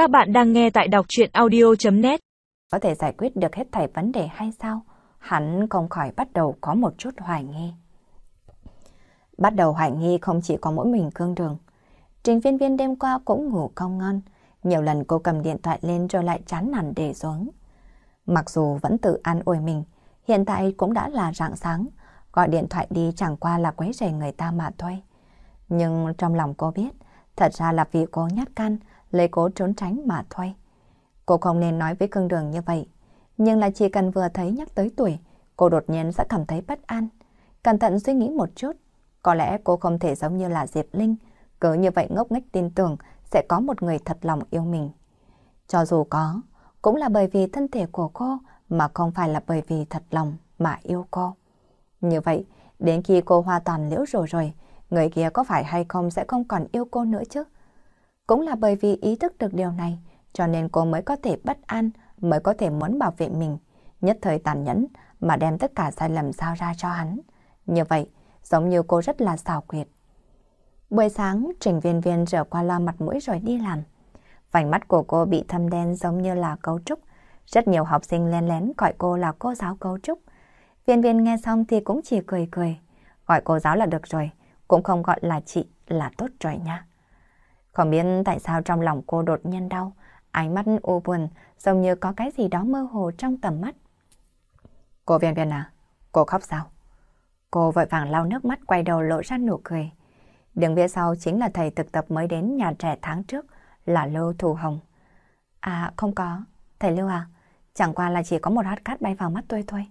Các bạn đang nghe tại đọc chuyện audio.net Có thể giải quyết được hết thảy vấn đề hay sao? Hắn không khỏi bắt đầu có một chút hoài nghi. Bắt đầu hoài nghi không chỉ có mỗi mình cương đường. Trình viên viên đêm qua cũng ngủ không ngon. Nhiều lần cô cầm điện thoại lên rồi lại chán nản để xuống. Mặc dù vẫn tự an ủi mình, hiện tại cũng đã là rạng sáng. Gọi điện thoại đi chẳng qua là quấy rầy người ta mà thôi. Nhưng trong lòng cô biết, thật ra là vì cô nhát can, lấy cố trốn tránh mà thôi. Cô không nên nói với cương đường như vậy, nhưng là chỉ cần vừa thấy nhắc tới tuổi, cô đột nhiên sẽ cảm thấy bất an. Cẩn thận suy nghĩ một chút, có lẽ cô không thể giống như là Diệp Linh, cứ như vậy ngốc nghếch tin tưởng sẽ có một người thật lòng yêu mình. Cho dù có, cũng là bởi vì thân thể của cô mà không phải là bởi vì thật lòng mà yêu cô. Như vậy, đến khi cô hoa toàn liễu rồi rồi, người kia có phải hay không sẽ không còn yêu cô nữa chứ? Cũng là bởi vì ý thức được điều này, cho nên cô mới có thể bất an, mới có thể muốn bảo vệ mình, nhất thời tàn nhẫn mà đem tất cả sai lầm giao ra cho hắn. Như vậy, giống như cô rất là xảo quyệt. Buổi sáng, Trình Viên Viên rửa qua loa mặt mũi rồi đi làm. Vành mắt của cô bị thâm đen giống như là cấu trúc. Rất nhiều học sinh len lén gọi cô là cô giáo cấu trúc. Viên Viên nghe xong thì cũng chỉ cười cười. Gọi cô giáo là được rồi, cũng không gọi là chị là tốt rồi nha. Không biết tại sao trong lòng cô đột nhiên đau, ánh mắt u buồn, giống như có cái gì đó mơ hồ trong tầm mắt. Cô viên viên à, cô khóc sao? Cô vội vàng lau nước mắt quay đầu lộ ra nụ cười. Đứng phía sau chính là thầy thực tập mới đến nhà trẻ tháng trước, là Lưu Thù Hồng. À không có, thầy Lưu à, chẳng qua là chỉ có một hạt cát bay vào mắt tôi thôi.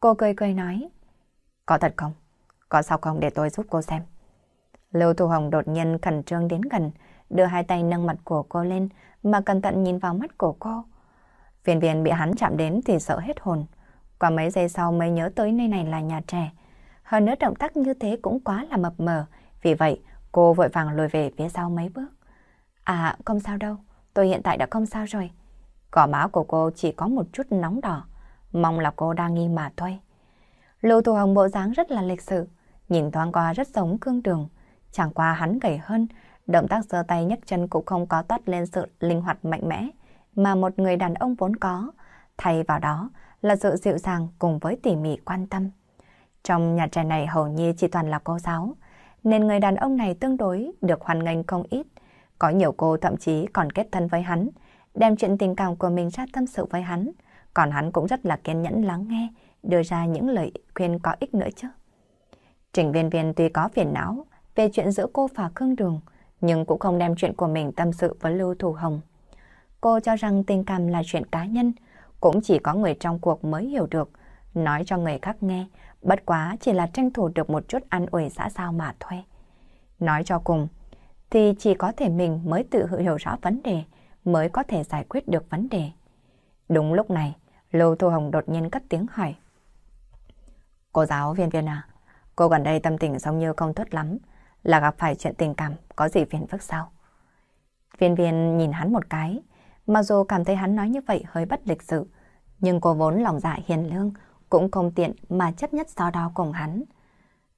Cô cười cười nói. Có thật không? Có sao không để tôi giúp cô xem? Lưu Thu Hồng đột nhiên khẩn trương đến gần, đưa hai tay nâng mặt của cô lên mà cẩn thận nhìn vào mắt của cô. Viên viên bị hắn chạm đến thì sợ hết hồn. Qua mấy giây sau mới nhớ tới nơi này là nhà trẻ. Hơn nữa động tác như thế cũng quá là mập mờ. Vì vậy, cô vội vàng lùi về phía sau mấy bước. À, không sao đâu. Tôi hiện tại đã không sao rồi. Cỏ máu của cô chỉ có một chút nóng đỏ. Mong là cô đang nghi mà thôi. Lưu Thu Hồng bộ dáng rất là lịch sự. Nhìn thoáng qua rất giống cương đường. Chẳng qua hắn gầy hơn, động tác giơ tay nhấc chân cũng không có toát lên sự linh hoạt mạnh mẽ mà một người đàn ông vốn có, thay vào đó là sự dịu dàng cùng với tỉ mỉ quan tâm. Trong nhà trẻ này hầu như chỉ toàn là cô giáo, nên người đàn ông này tương đối được hoàn nghênh không ít. Có nhiều cô thậm chí còn kết thân với hắn, đem chuyện tình cảm của mình ra tâm sự với hắn, còn hắn cũng rất là kiên nhẫn lắng nghe, đưa ra những lời khuyên có ích nữa chứ. Trình viên viên tuy có phiền não về chuyện giữa cô và Khương Đường, nhưng cũng không đem chuyện của mình tâm sự với Lưu Thủ Hồng. Cô cho rằng tình cảm là chuyện cá nhân, cũng chỉ có người trong cuộc mới hiểu được, nói cho người khác nghe, bất quá chỉ là tranh thủ được một chút ăn ủi xã sao mà thôi. Nói cho cùng, thì chỉ có thể mình mới tự hiểu rõ vấn đề, mới có thể giải quyết được vấn đề. Đúng lúc này, Lưu Thu Hồng đột nhiên cất tiếng hỏi. Cô giáo viên viên à, cô gần đây tâm tình giống như không tốt lắm, là gặp phải chuyện tình cảm, có gì phiền phức sao? Viên viên nhìn hắn một cái, mặc dù cảm thấy hắn nói như vậy hơi bất lịch sự, nhưng cô vốn lòng dạ hiền lương, cũng không tiện mà chấp nhất so đo cùng hắn.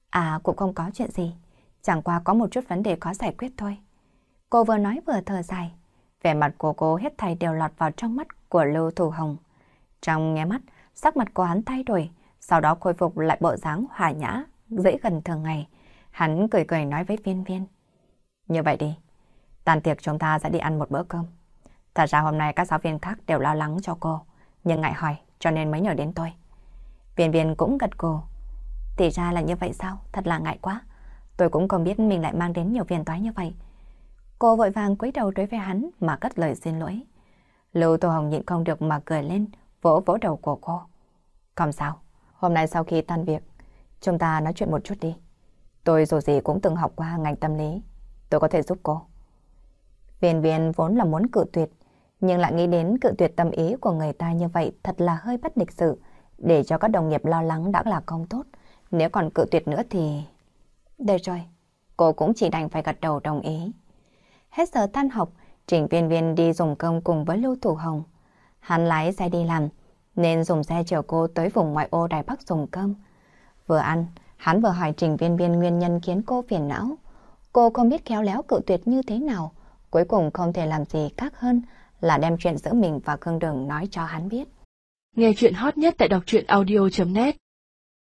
À cũng không có chuyện gì, chẳng qua có một chút vấn đề khó giải quyết thôi. Cô vừa nói vừa thở dài, vẻ mặt của cô hết thảy đều lọt vào trong mắt của Lưu Thủ Hồng. Trong nghe mắt, sắc mặt của hắn thay đổi, sau đó khôi phục lại bộ dáng hòa nhã, dễ gần thường ngày. Hắn cười cười nói với viên viên. Như vậy đi, tàn tiệc chúng ta sẽ đi ăn một bữa cơm. Thật ra hôm nay các giáo viên khác đều lo lắng cho cô, nhưng ngại hỏi cho nên mới nhờ đến tôi. Viên viên cũng gật cô. Thì ra là như vậy sao? Thật là ngại quá. Tôi cũng không biết mình lại mang đến nhiều phiền toái như vậy. Cô vội vàng cúi đầu đối với hắn mà cất lời xin lỗi. Lưu Tô Hồng nhịn không được mà cười lên, vỗ vỗ đầu của cô. Không sao, hôm nay sau khi tan việc, chúng ta nói chuyện một chút đi. Tôi dù gì cũng từng học qua ngành tâm lý. Tôi có thể giúp cô. Viên viên vốn là muốn cự tuyệt, nhưng lại nghĩ đến cự tuyệt tâm ý của người ta như vậy thật là hơi bất lịch sự, để cho các đồng nghiệp lo lắng đã là không tốt. Nếu còn cự tuyệt nữa thì... Được rồi, cô cũng chỉ đành phải gật đầu đồng ý. Hết giờ tan học, Trình viên viên đi dùng cơm cùng với Lưu Thủ Hồng. Hắn lái xe đi làm, nên dùng xe chở cô tới vùng ngoại ô Đài Bắc dùng cơm. Vừa ăn, Hắn vừa hỏi Trình Viên Viên nguyên nhân khiến cô phiền não. Cô không biết khéo léo cự tuyệt như thế nào, cuối cùng không thể làm gì khác hơn là đem chuyện giữa mình và Khương Đường nói cho hắn biết. Nghe chuyện hot nhất tại đọc truyện audio.net